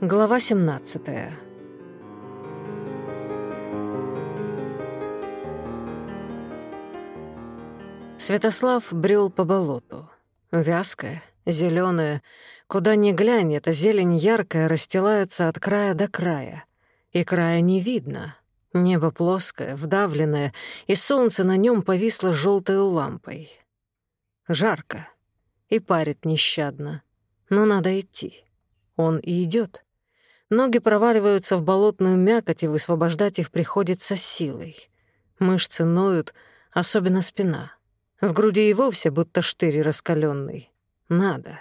Глава 17 Святослав брел по болоту. Вязкое, зеленое, куда ни глянь, эта зелень яркая расстилается от края до края. И края не видно. Небо плоское, вдавленное, и солнце на нем повисло желтой лампой. Жарко и парит нещадно, но надо идти. Он и идет. Ноги проваливаются в болотную мякоть, и высвобождать их приходится силой. Мышцы ноют, особенно спина. В груди и вовсе будто штырь раскаленный. Надо.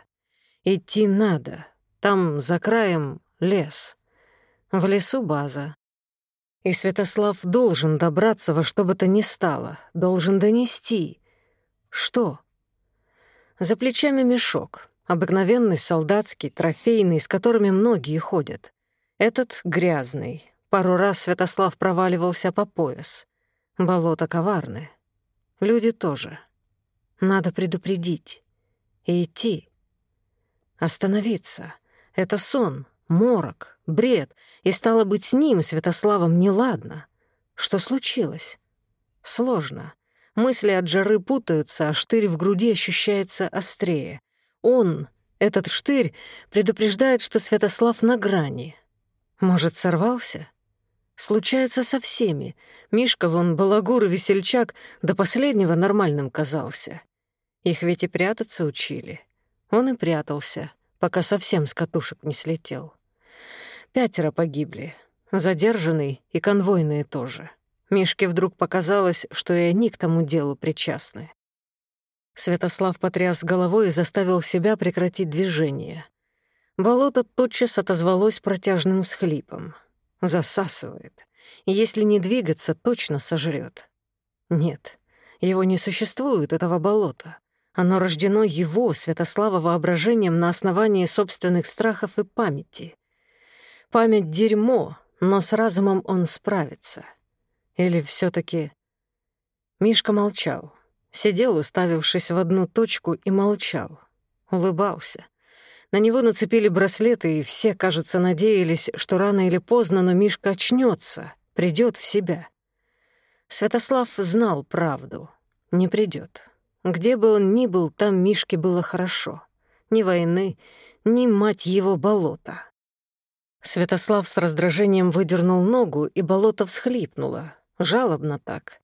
Идти надо. Там, за краем, лес. В лесу база. И Святослав должен добраться во что бы то ни стало, должен донести. Что? За плечами мешок. Обыкновенный, солдатский, трофейный, с которыми многие ходят. Этот грязный. Пару раз Святослав проваливался по пояс. Болото коварное. Люди тоже. Надо предупредить. И идти. Остановиться. Это сон, морок, бред. И стало быть, с ним, Святославом, неладно. Что случилось? Сложно. Мысли от жары путаются, а штырь в груди ощущается острее. Он, этот штырь, предупреждает, что Святослав на грани — может, сорвался? Случается со всеми. Мишка вон балагур и весельчак до последнего нормальным казался. Их ведь и прятаться учили. Он и прятался, пока совсем с катушек не слетел. Пятеро погибли. Задержанный и конвойные тоже. Мишке вдруг показалось, что и они к тому делу причастны. Святослав потряс головой и заставил себя прекратить движение. Болото тотчас отозвалось протяжным схлипом. Засасывает. Если не двигаться, точно сожрет. Нет, его не существует, этого болота. Оно рождено его, Святослава, воображением на основании собственных страхов и памяти. Память — дерьмо, но с разумом он справится. Или все таки Мишка молчал. Сидел, уставившись в одну точку, и молчал. Улыбался. На него нацепили браслеты, и все, кажется, надеялись, что рано или поздно, но Мишка очнется, придет в себя. Святослав знал правду. Не придет. Где бы он ни был, там Мишке было хорошо. Ни войны, ни, мать его, болота. Святослав с раздражением выдернул ногу, и болото всхлипнуло. Жалобно так.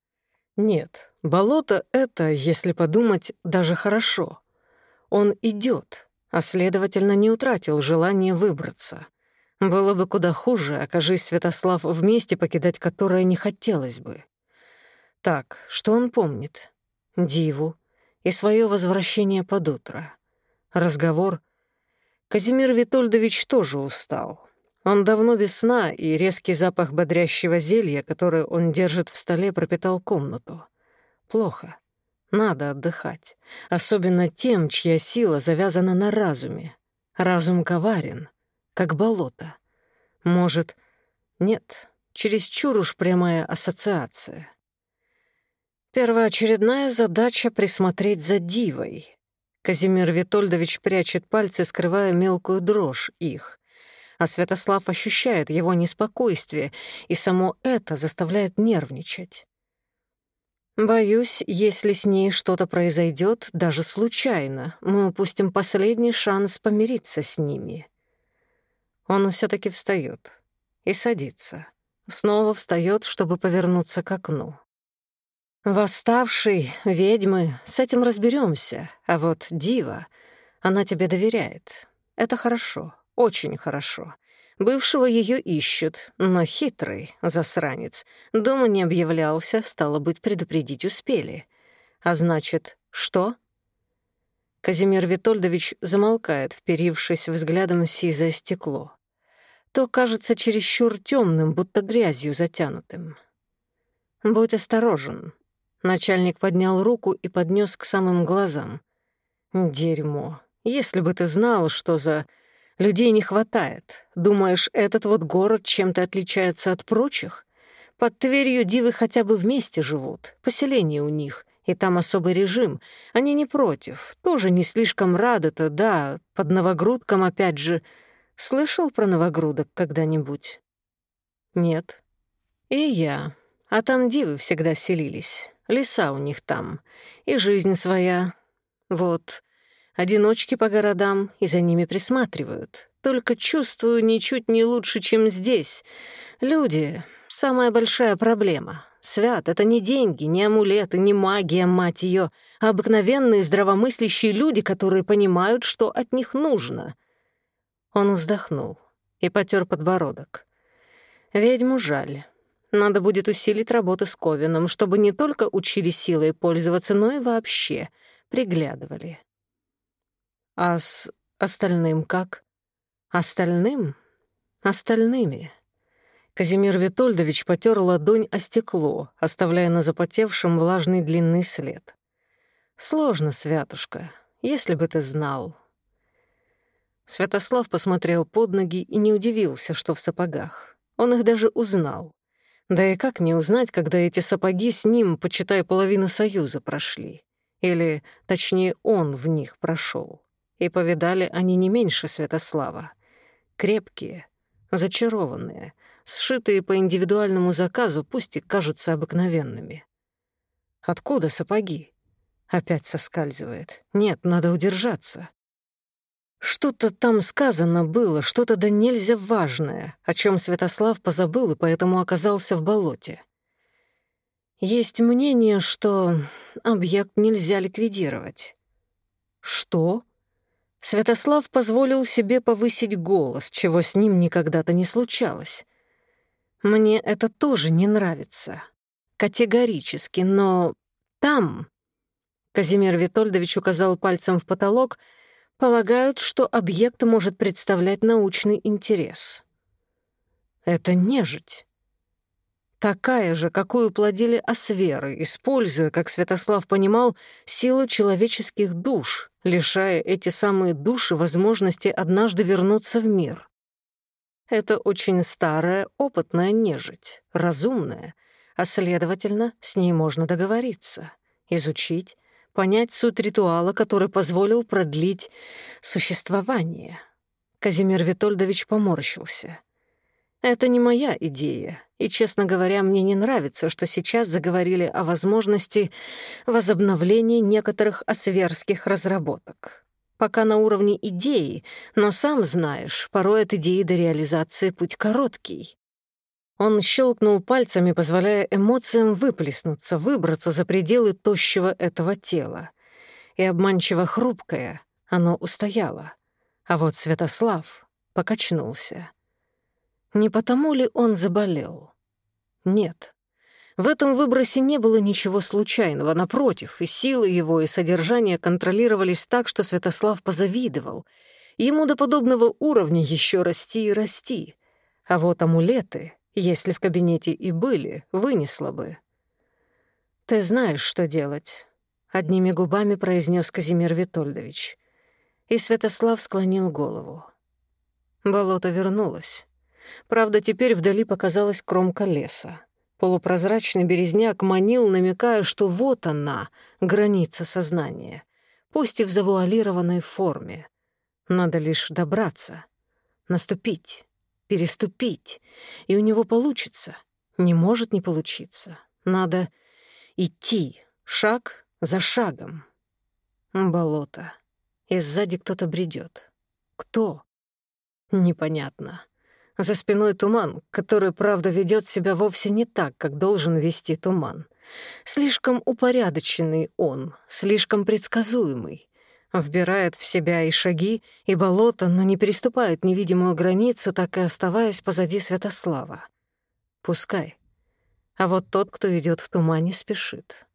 Нет, болото — это, если подумать, даже хорошо. а, следовательно, не утратил желание выбраться. Было бы куда хуже, окажись Святослав в месте, покидать которое не хотелось бы. Так, что он помнит? Диву и свое возвращение под утро. Разговор. Казимир Витольдович тоже устал. Он давно без сна, и резкий запах бодрящего зелья, которое он держит в столе, пропитал комнату. Плохо. Надо отдыхать. Особенно тем, чья сила завязана на разуме. Разум коварен, как болото. Может, нет, чересчур уж прямая ассоциация. Первоочередная задача — присмотреть за дивой. Казимир Витольдович прячет пальцы, скрывая мелкую дрожь их. А Святослав ощущает его неспокойствие, и само это заставляет нервничать. Боюсь, если с ней что-то произойдет, даже случайно, мы упустим последний шанс помириться с ними. Он все таки встает и садится. Снова встает, чтобы повернуться к окну. «Восставший, ведьмы, с этим разберемся, а вот дива, она тебе доверяет. Это хорошо, очень хорошо. Бывшего ее ищут, но хитрый, засранец, дома не объявлялся, стало быть, предупредить успели. А значит, что? Казимир Витольдович замолкает, вперившись взглядом сизое стекло. То кажется чересчур темным, будто грязью затянутым. «Будь осторожен». Начальник поднял руку и поднес к самым глазам. «Дерьмо. Если бы ты знал, что за...» Людей не хватает. Думаешь, этот вот город чем-то отличается от прочих? Под Тверью дивы хотя бы вместе живут, поселение у них, и там особый режим. Они не против, тоже не слишком рады-то, да, под Новогрудком опять же. Слышал про Новогрудок когда-нибудь? Нет. И я. А там дивы всегда селились, леса у них там, и жизнь своя. Вот. Одиночки по городам, и за ними присматривают. Только чувствую, ничуть не лучше, чем здесь. Люди — самая большая проблема. Свят — это не деньги, не амулеты, не магия, мать ее, а обыкновенные здравомыслящие люди, которые понимают, что от них нужно. Он вздохнул и потёр подбородок. Ведьму жаль. Надо будет усилить работу с Ковином, чтобы не только учили силой пользоваться, но и вообще приглядывали. А с остальным как? Остальным? Остальными. Казимир Витольдович потер ладонь о стекло, оставляя на запотевшем влажный длинный след. «Сложно, Святушка, если бы ты знал». Святослав посмотрел под ноги и не удивился, что в сапогах. Он их даже узнал. Да и как не узнать, когда эти сапоги с ним, почитай, половину Союза прошли? Или, точнее, он в них прошел. и повидали они не меньше Святослава. Крепкие, зачарованные, сшитые по индивидуальному заказу, пусть и кажутся обыкновенными. Откуда сапоги? Опять соскальзывает. Нет, надо удержаться. Что-то там сказано было, что-то да нельзя важное, о чем Святослав позабыл и поэтому оказался в болоте. Есть мнение, что объект нельзя ликвидировать. Что? Святослав позволил себе повысить голос, чего с ним никогда-то не случалось. Мне это тоже не нравится. Категорически, но там... Казимир Витольдович указал пальцем в потолок, полагают, что объект может представлять научный интерес. Это нежить. Такая же, какую плодили осверы, используя, как Святослав понимал, силу человеческих душ — лишая эти самые души возможности однажды вернуться в мир. Это очень старая, опытная нежить, разумная, а, следовательно, с ней можно договориться, изучить, понять суть ритуала, который позволил продлить существование. Казимир Витольдович поморщился. «Это не моя идея и, честно говоря, мне не нравится, что сейчас заговорили о возможности возобновления некоторых осверских разработок. Пока на уровне идеи, но сам знаешь, порой от идеи до реализации путь короткий. Он щелкнул пальцами, позволяя эмоциям выплеснуться, выбраться за пределы тощего этого тела. И обманчиво хрупкое оно устояло. А вот Святослав покачнулся. Не потому ли он заболел? Нет. В этом выбросе не было ничего случайного. Напротив, и силы его, и содержание контролировались так, что Святослав позавидовал. Ему до подобного уровня еще расти и расти. А вот амулеты, если в кабинете и были, вынесло бы. «Ты знаешь, что делать», — одними губами произнес Казимир Витольдович. И Святослав склонил голову. Болото вернулось. Правда, теперь вдали показалась кромка леса. Полупрозрачный березняк манил, намекая, что вот она, граница сознания, пусть и в завуалированной форме. Надо лишь добраться, наступить, переступить, и у него получится. Не может не получиться. Надо идти шаг за шагом. Болото. И сзади кто-то бредет. Кто? Непонятно. За спиной туман, который, правда, ведет себя вовсе не так, как должен вести туман. Слишком упорядоченный он, слишком предсказуемый. Вбирает в себя и шаги, и болото, но не переступает невидимую границу, так и оставаясь позади Святослава. Пускай. А вот тот, кто идет в тумане, спешит.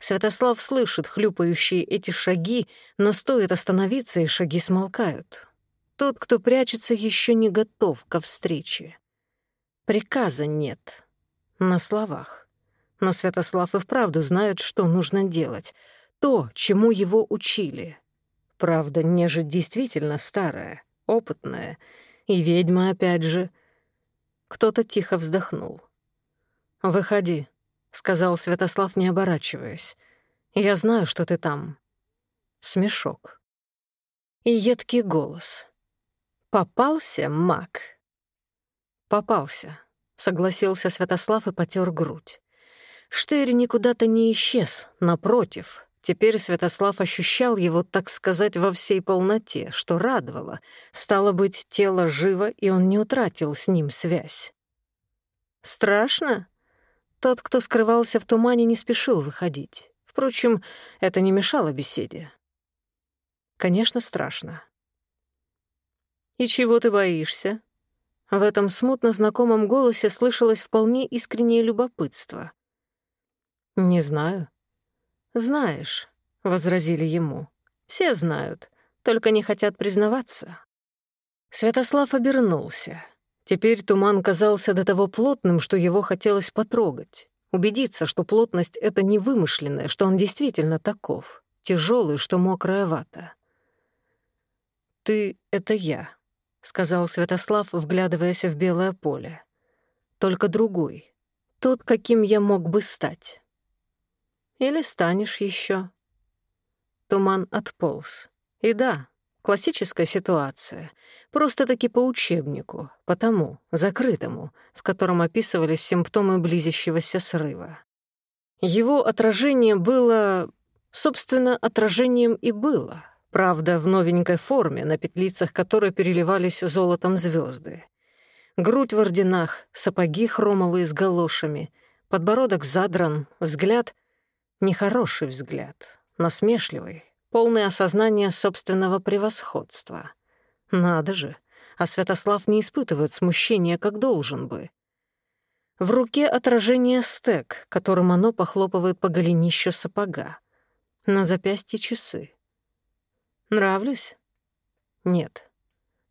Святослав слышит хлюпающие эти шаги, но стоит остановиться, и шаги смолкают. Тот, кто прячется, еще не готов ко встрече. Приказа нет. На словах. Но Святослав и вправду знает, что нужно делать. То, чему его учили. Правда, нежить действительно старая, опытная. И ведьма опять же. Кто-то тихо вздохнул. «Выходи», — сказал Святослав, не оборачиваясь. «Я знаю, что ты там». Смешок. И едкий голос. Попался маг. Попался, согласился Святослав и потер грудь. Штырь никуда-то не исчез, напротив. Теперь Святослав ощущал его, так сказать, во всей полноте, что радовало. Стало быть, тело живо, и он не утратил с ним связь. «Страшно?» Тот, кто скрывался в тумане, не спешил выходить. Впрочем, это не мешало беседе. Конечно, страшно. «И чего ты боишься?» В этом смутно знакомом голосе слышалось вполне искреннее любопытство. «Не знаю». «Знаешь», — возразили ему. «Все знают, только не хотят признаваться». Святослав обернулся. Теперь туман казался до того плотным, что его хотелось потрогать. Убедиться, что плотность — это не вымышленная, что он действительно таков, тяжелый, что мокрая вата. «Ты — это я», — — сказал Святослав, вглядываясь в белое поле. «Только другой. Тот, каким я мог бы стать. Или станешь еще. Туман отполз. И да, классическая ситуация. Просто-таки по учебнику, по тому, закрытому, в котором описывались симптомы близящегося срыва. Его отражение было... Собственно, отражением и было — правда, в новенькой форме, на петлицах которой переливались золотом звезды. Грудь в орденах, сапоги хромовые с галошами, подбородок задран, взгляд — нехороший взгляд, насмешливый, полное осознание собственного превосходства. Надо же, а Святослав не испытывает смущения, как должен бы. В руке отражение стек, которым оно похлопывает по голенищу сапога. На запястье часы. Нравлюсь? Нет.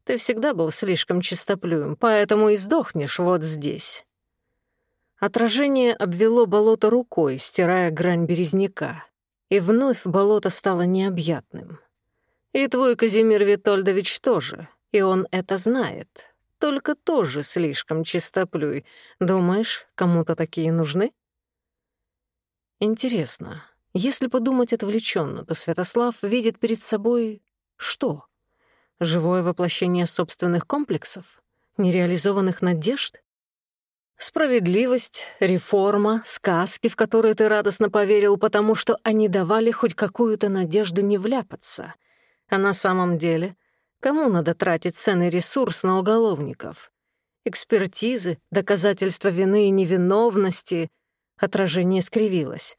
Ты всегда был слишком чистоплюем, поэтому и сдохнешь вот здесь. Отражение обвело болото рукой, стирая грань березняка. И вновь болото стало необъятным. И твой Казимир Витольдович тоже, и он это знает. Только тоже слишком чистоплюй. Думаешь, кому-то такие нужны? Интересно, если подумать отвлеченно, то Святослав видит перед собой что? Живое воплощение собственных комплексов? Нереализованных надежд? Справедливость, реформа, сказки, в которые ты радостно поверил, потому что они давали хоть какую-то надежду не вляпаться. А на самом деле, кому надо тратить ценный ресурс на уголовников? Экспертизы, доказательства вины и невиновности. Отражение скривилось.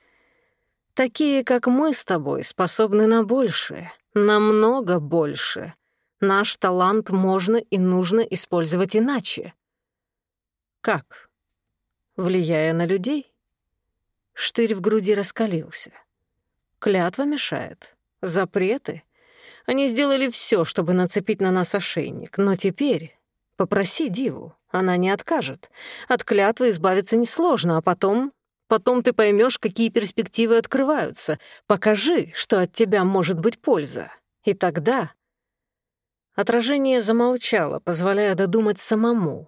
Такие, как мы с тобой, способны на большее, намного больше. Наш талант можно и нужно использовать иначе. Как? Влияя на людей? Штырь в груди раскалился. Клятва мешает. Запреты. Они сделали все, чтобы нацепить на нас ошейник, но теперь попроси Диву, она не откажет. От клятвы избавиться несложно, а потом Потом ты поймешь, какие перспективы открываются. Покажи, что от тебя может быть польза. И тогда...» Отражение замолчало, позволяя додумать самому.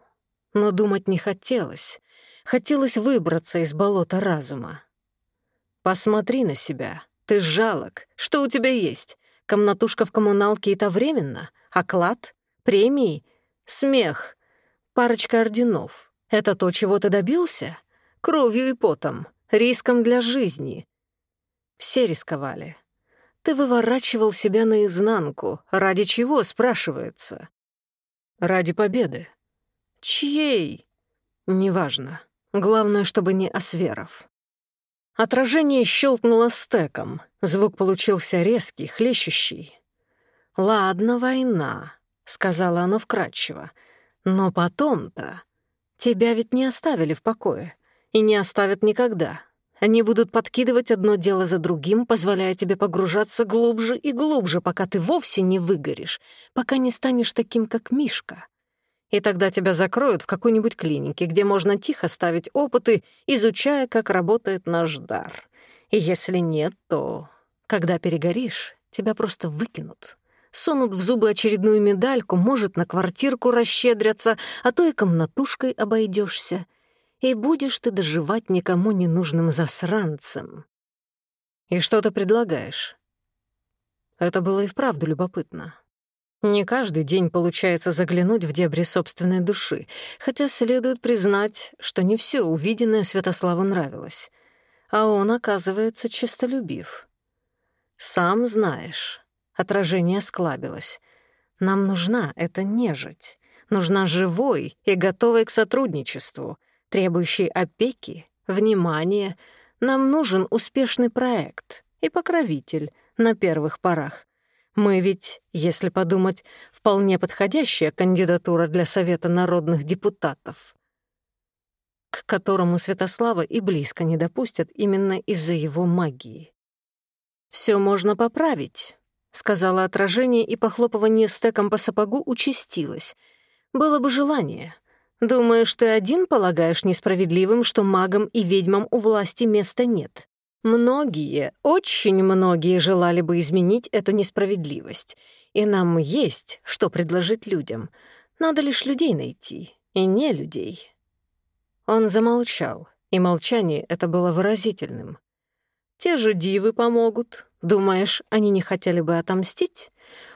Но думать не хотелось. Хотелось выбраться из болота разума. «Посмотри на себя. Ты жалок. Что у тебя есть? Комнатушка в коммуналке и то временно? Оклад? Премии? Смех? Парочка орденов? Это то, чего ты добился?» кровью и потом, риском для жизни. Все рисковали. Ты выворачивал себя наизнанку. Ради чего, спрашивается? Ради победы. Чьей? Неважно. Главное, чтобы не Асверов. Отражение щелкнуло стеком. Звук получился резкий, хлещущий. «Ладно, война», — сказала оно вкратчиво. «Но потом-то...» Тебя ведь не оставили в покое. И не оставят никогда. Они будут подкидывать одно дело за другим, позволяя тебе погружаться глубже и глубже, пока ты вовсе не выгоришь, пока не станешь таким, как Мишка и тогда тебя закроют в какой-нибудь клинике, где можно тихо ставить опыты, изучая, как работает наш дар. И если нет, то, когда перегоришь, тебя просто выкинут. Сунут в зубы очередную медальку, может, на квартирку расщедрятся, а то и комнатушкой обойдешься. и будешь ты доживать никому не нужным засранцем. И что ты предлагаешь? Это было и вправду любопытно. Не каждый день получается заглянуть в дебри собственной души, хотя следует признать, что не все увиденное Святославу нравилось. А он, оказывается, честолюбив. «Сам знаешь». Отражение склабилось. «Нам нужна эта нежить. Нужна живой и готовой к сотрудничеству требующий опеки, внимания. Нам нужен успешный проект и покровитель на первых порах. Мы ведь, если подумать, вполне подходящая кандидатура для Совета народных депутатов, к которому Святослава и близко не допустят именно из-за его магии. Все можно поправить», — сказала отражение, и похлопывание стеком по сапогу участилось. «Было бы желание. Думаешь, ты один полагаешь несправедливым, что магам и ведьмам у власти места нет? Многие, очень многие желали бы изменить эту несправедливость. И нам есть, что предложить людям. Надо лишь людей найти, и не людей. Он замолчал, и молчание это было выразительным. Те же дивы помогут. Думаешь, они не хотели бы отомстить?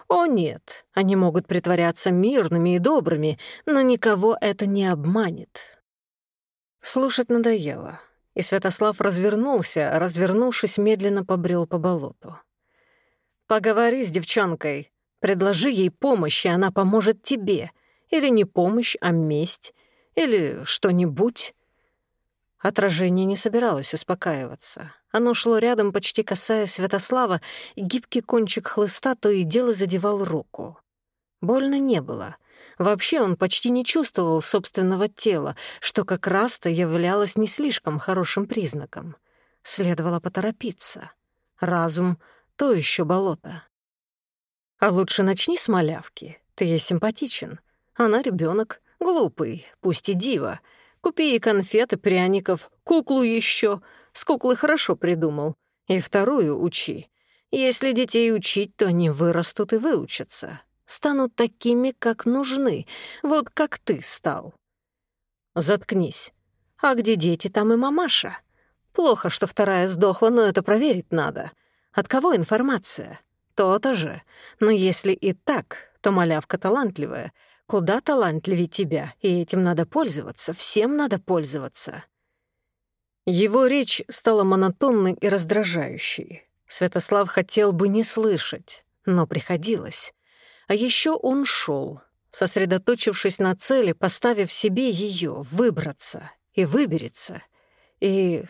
О нет, они могут притворяться мирными и добрыми, но никого это не обманет. Слушать надоело, и Святослав развернулся, развернувшись, медленно побрел по болоту. «Поговори с девчонкой, предложи ей помощь, и она поможет тебе. Или не помощь, а месть. Или что-нибудь. Отражение не собиралось успокаиваться. Оно шло рядом, почти касаясь Святослава, и гибкий кончик хлыста то и дело задевал руку. Больно не было. Вообще он почти не чувствовал собственного тела, что как раз-то являлось не слишком хорошим признаком. Следовало поторопиться. Разум — то еще болото. «А лучше начни с малявки. Ты ей симпатичен. Она ребенок, глупый, пусть и дива». Купи ей конфеты, пряников, куклу еще. С куклы хорошо придумал. И вторую учи. Если детей учить, то они вырастут и выучатся. Станут такими, как нужны. Вот как ты стал. Заткнись. А где дети, там и мамаша. Плохо, что вторая сдохла, но это проверить надо. От кого информация? То-то же. Но если и так, то малявка талантливая — Куда талантливее тебя, и этим надо пользоваться, всем надо пользоваться. Его речь стала монотонной и раздражающей. Святослав хотел бы не слышать, но приходилось. А еще он шел, сосредоточившись на цели, поставив себе ее выбраться и выберется. И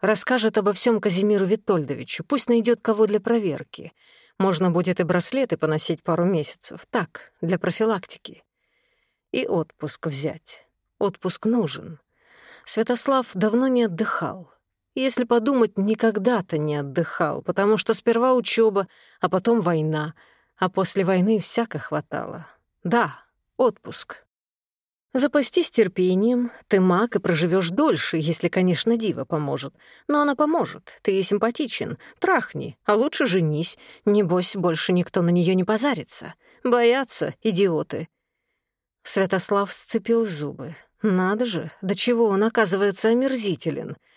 расскажет обо всем Казимиру Витольдовичу, пусть найдет кого для проверки. Можно будет и браслеты поносить пару месяцев, так, для профилактики. И отпуск взять. Отпуск нужен. Святослав давно не отдыхал. Если подумать, никогда-то не отдыхал, потому что сперва учеба, а потом война — а после войны всяко хватало. Да, отпуск. Запастись терпением, ты маг и проживешь дольше, если, конечно, дива поможет. Но она поможет, ты ей симпатичен. Трахни, а лучше женись. Небось, больше никто на нее не позарится. Боятся, идиоты. Святослав сцепил зубы. Надо же, до чего он, оказывается, омерзителен —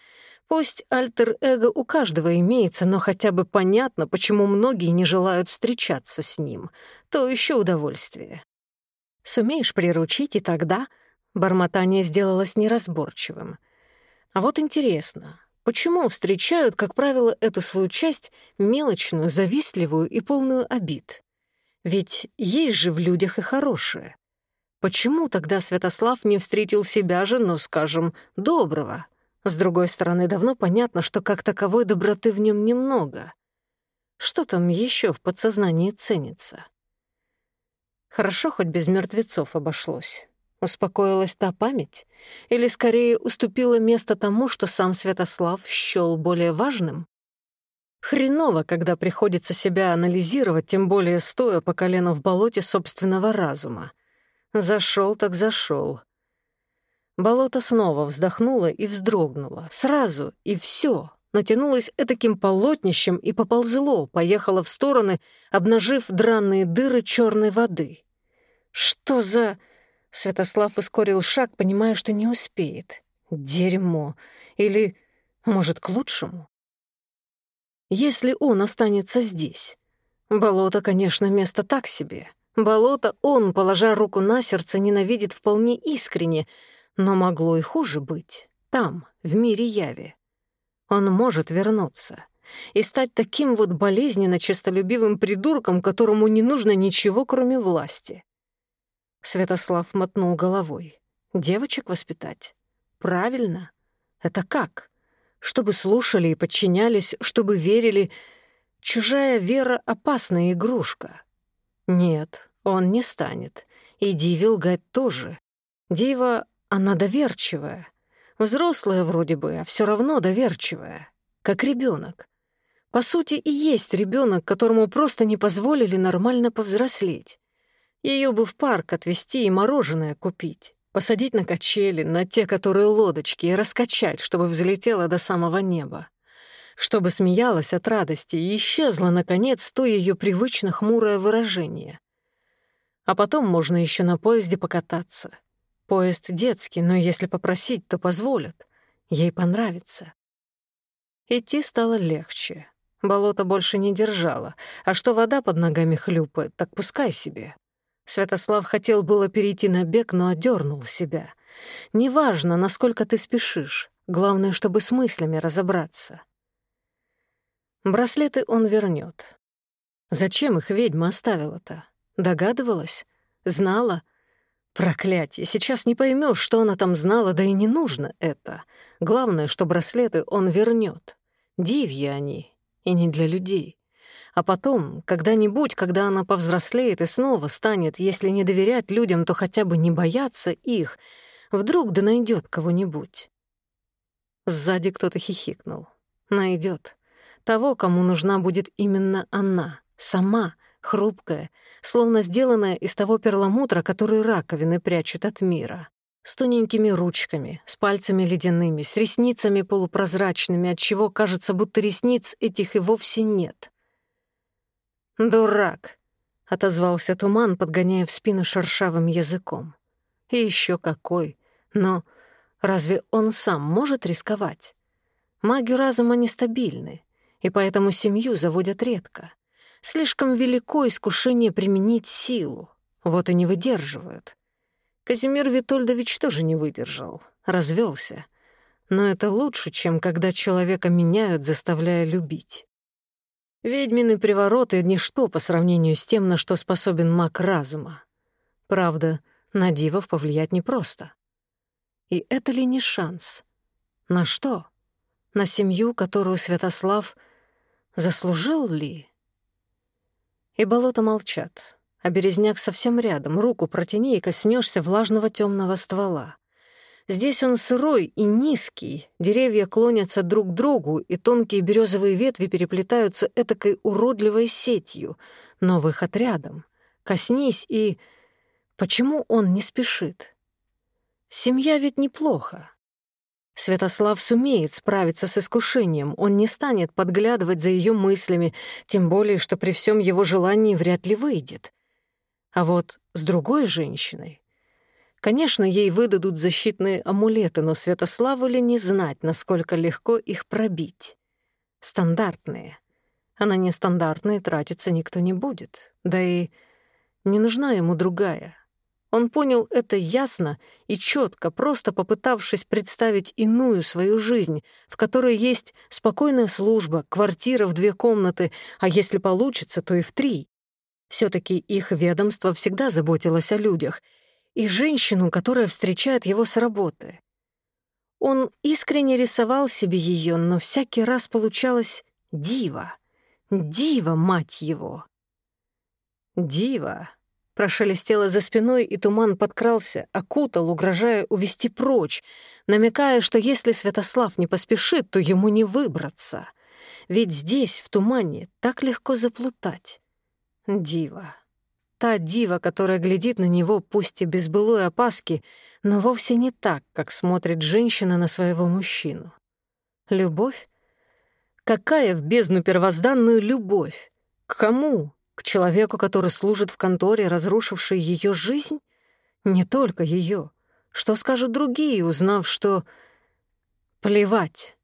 Пусть альтер-эго у каждого имеется, но хотя бы понятно, почему многие не желают встречаться с ним. То еще удовольствие. Сумеешь приручить, и тогда бормотание сделалось неразборчивым. А вот интересно, почему встречают, как правило, эту свою часть мелочную, завистливую и полную обид? Ведь есть же в людях и хорошее. Почему тогда Святослав не встретил себя же, ну, скажем, доброго? С другой стороны, давно понятно, что как таковой доброты в нем немного. Что там еще в подсознании ценится? Хорошо, хоть без мертвецов обошлось. Успокоилась та память? Или, скорее, уступила место тому, что сам Святослав счёл более важным? Хреново, когда приходится себя анализировать, тем более стоя по колено в болоте собственного разума. Зашел так зашел. Болото снова вздохнуло и вздрогнуло. Сразу, и все. Натянулось этаким полотнищем и поползло, поехало в стороны, обнажив дранные дыры черной воды. «Что за...» Святослав ускорил шаг, понимая, что не успеет. «Дерьмо! Или, может, к лучшему?» «Если он останется здесь...» Болото, конечно, место так себе. Болото он, положа руку на сердце, ненавидит вполне искренне, но могло и хуже быть. Там, в мире яви. Он может вернуться и стать таким вот болезненно честолюбивым придурком, которому не нужно ничего, кроме власти. Святослав мотнул головой. Девочек воспитать? Правильно. Это как? Чтобы слушали и подчинялись, чтобы верили. Чужая вера — опасная игрушка. Нет, он не станет. И Ди лгать тоже. Дива, она доверчивая. Взрослая вроде бы, а все равно доверчивая. Как ребенок. По сути, и есть ребенок, которому просто не позволили нормально повзрослеть. Ее бы в парк отвезти и мороженое купить. Посадить на качели, на те, которые лодочки, и раскачать, чтобы взлетела до самого неба. Чтобы смеялась от радости и исчезло, наконец, то ее привычно хмурое выражение. А потом можно еще на поезде покататься. Поезд детский, но если попросить, то позволят. Ей понравится. Идти стало легче. Болото больше не держало, а что вода под ногами хлюпает, так пускай себе. Святослав хотел было перейти на бег, но одернул себя. Неважно, насколько ты спешишь, главное, чтобы с мыслями разобраться. Браслеты он вернет. Зачем их ведьма оставила-то? Догадывалась? Знала? Проклятие, сейчас не поймешь, что она там знала, да и не нужно это. Главное, что браслеты он вернет. Дивьи они, и не для людей. А потом, когда-нибудь, когда она повзрослеет и снова станет, если не доверять людям, то хотя бы не бояться их, вдруг да найдет кого-нибудь. Сзади кто-то хихикнул. Найдет. Того, кому нужна будет именно она, сама, хрупкая, словно сделанная из того перламутра, который раковины прячут от мира. С тоненькими ручками, с пальцами ледяными, с ресницами полупрозрачными, отчего кажется, будто ресниц этих и вовсе нет. «Дурак!» — отозвался туман, подгоняя в спину шершавым языком. «И еще какой! Но разве он сам может рисковать? Маги разума нестабильны и поэтому семью заводят редко. Слишком велико искушение применить силу. Вот и не выдерживают. Казимир Витольдович тоже не выдержал, развелся. Но это лучше, чем когда человека меняют, заставляя любить. Ведьмины привороты — ничто по сравнению с тем, на что способен маг разума. Правда, на дивов повлиять непросто. И это ли не шанс? На что? На семью, которую Святослав — заслужил ли? И болото молчат, а березняк совсем рядом, руку протяни и коснешься влажного темного ствола. Здесь он сырой и низкий, деревья клонятся друг к другу, и тонкие березовые ветви переплетаются этакой уродливой сетью, но выход рядом. Коснись и... Почему он не спешит? Семья ведь неплохо. Святослав сумеет справиться с искушением, он не станет подглядывать за ее мыслями, тем более, что при всем его желании вряд ли выйдет. А вот с другой женщиной... Конечно, ей выдадут защитные амулеты, но Святославу ли не знать, насколько легко их пробить? Стандартные. А на нестандартные тратиться никто не будет. Да и не нужна ему другая — он понял это ясно и четко, просто попытавшись представить иную свою жизнь, в которой есть спокойная служба, квартира в две комнаты, а если получится, то и в три. все таки их ведомство всегда заботилось о людях и женщину, которая встречает его с работы. Он искренне рисовал себе ее, но всякий раз получалось «дива». «Дива, мать его!» «Дива», Прошались тело за спиной, и туман подкрался, окутал, угрожая увести прочь, намекая, что если Святослав не поспешит, то ему не выбраться. Ведь здесь, в тумане, так легко заплутать. Дива. Та дива, которая глядит на него, пусть и без былой опаски, но вовсе не так, как смотрит женщина на своего мужчину. Любовь? Какая в бездну первозданную любовь? К кому? человеку, который служит в конторе, разрушившей ее жизнь? Не только ее. Что скажут другие, узнав, что... Плевать.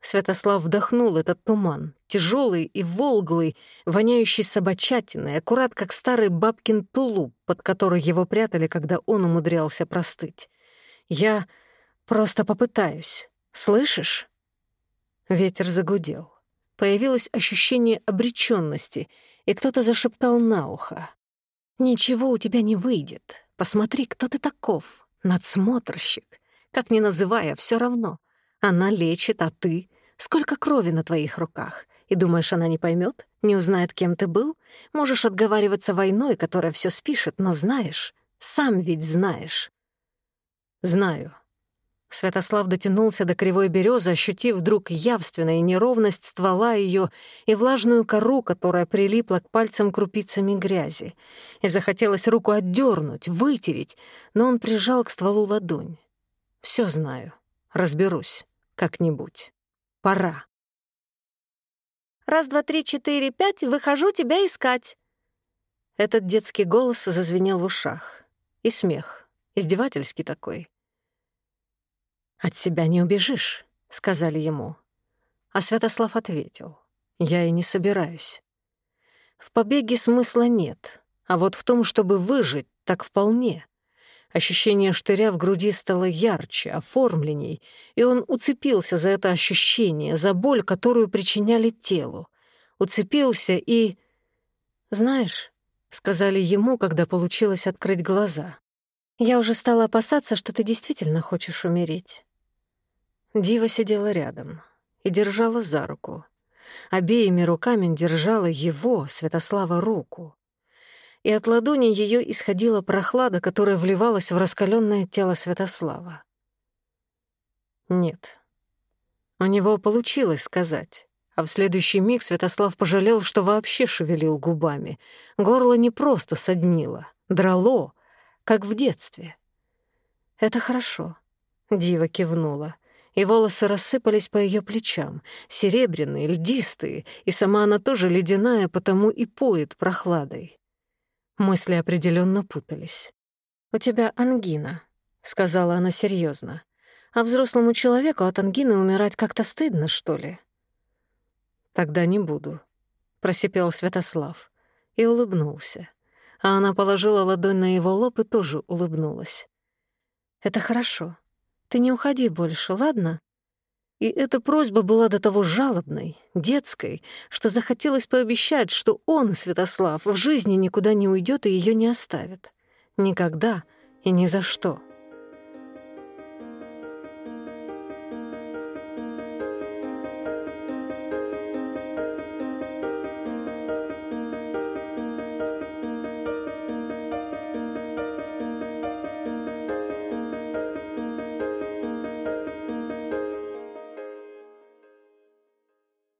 Святослав вдохнул этот туман, тяжелый и волглый, воняющий собачатиной, аккурат как старый бабкин тулуп, под который его прятали, когда он умудрялся простыть. «Я просто попытаюсь. Слышишь?» Ветер загудел. Появилось ощущение обреченности — и кто-то зашептал на ухо. «Ничего у тебя не выйдет. Посмотри, кто ты таков. Надсмотрщик. Как ни называя, а все равно. Она лечит, а ты? Сколько крови на твоих руках? И думаешь, она не поймет, Не узнает, кем ты был? Можешь отговариваться войной, которая все спишет, но знаешь, сам ведь знаешь». «Знаю», Святослав дотянулся до кривой березы, ощутив вдруг явственную неровность ствола ее и влажную кору, которая прилипла к пальцам крупицами грязи. И захотелось руку отдернуть, вытереть, но он прижал к стволу ладонь. Все знаю. Разберусь. Как-нибудь. Пора. «Раз, два, три, четыре, пять, выхожу тебя искать!» Этот детский голос зазвенел в ушах. И смех. Издевательский такой. «От себя не убежишь», — сказали ему. А Святослав ответил. «Я и не собираюсь. В побеге смысла нет, а вот в том, чтобы выжить, так вполне. Ощущение штыря в груди стало ярче, оформленней, и он уцепился за это ощущение, за боль, которую причиняли телу. Уцепился и... «Знаешь», — сказали ему, когда получилось открыть глаза, «я уже стала опасаться, что ты действительно хочешь умереть». Дива сидела рядом и держала за руку. Обеими руками держала его, Святослава, руку. И от ладони ее исходила прохлада, которая вливалась в раскаленное тело Святослава. Нет. У него получилось сказать. А в следующий миг Святослав пожалел, что вообще шевелил губами. Горло не просто соднило, драло, как в детстве. «Это хорошо», — Дива кивнула и волосы рассыпались по ее плечам, серебряные, льдистые, и сама она тоже ледяная, потому и поет прохладой. Мысли определенно путались. «У тебя ангина», — сказала она серьезно. «А взрослому человеку от ангины умирать как-то стыдно, что ли?» «Тогда не буду», — просипел Святослав и улыбнулся. А она положила ладонь на его лоб и тоже улыбнулась. «Это хорошо», ты не уходи больше, ладно?» И эта просьба была до того жалобной, детской, что захотелось пообещать, что он, Святослав, в жизни никуда не уйдет и ее не оставит. Никогда и ни за что.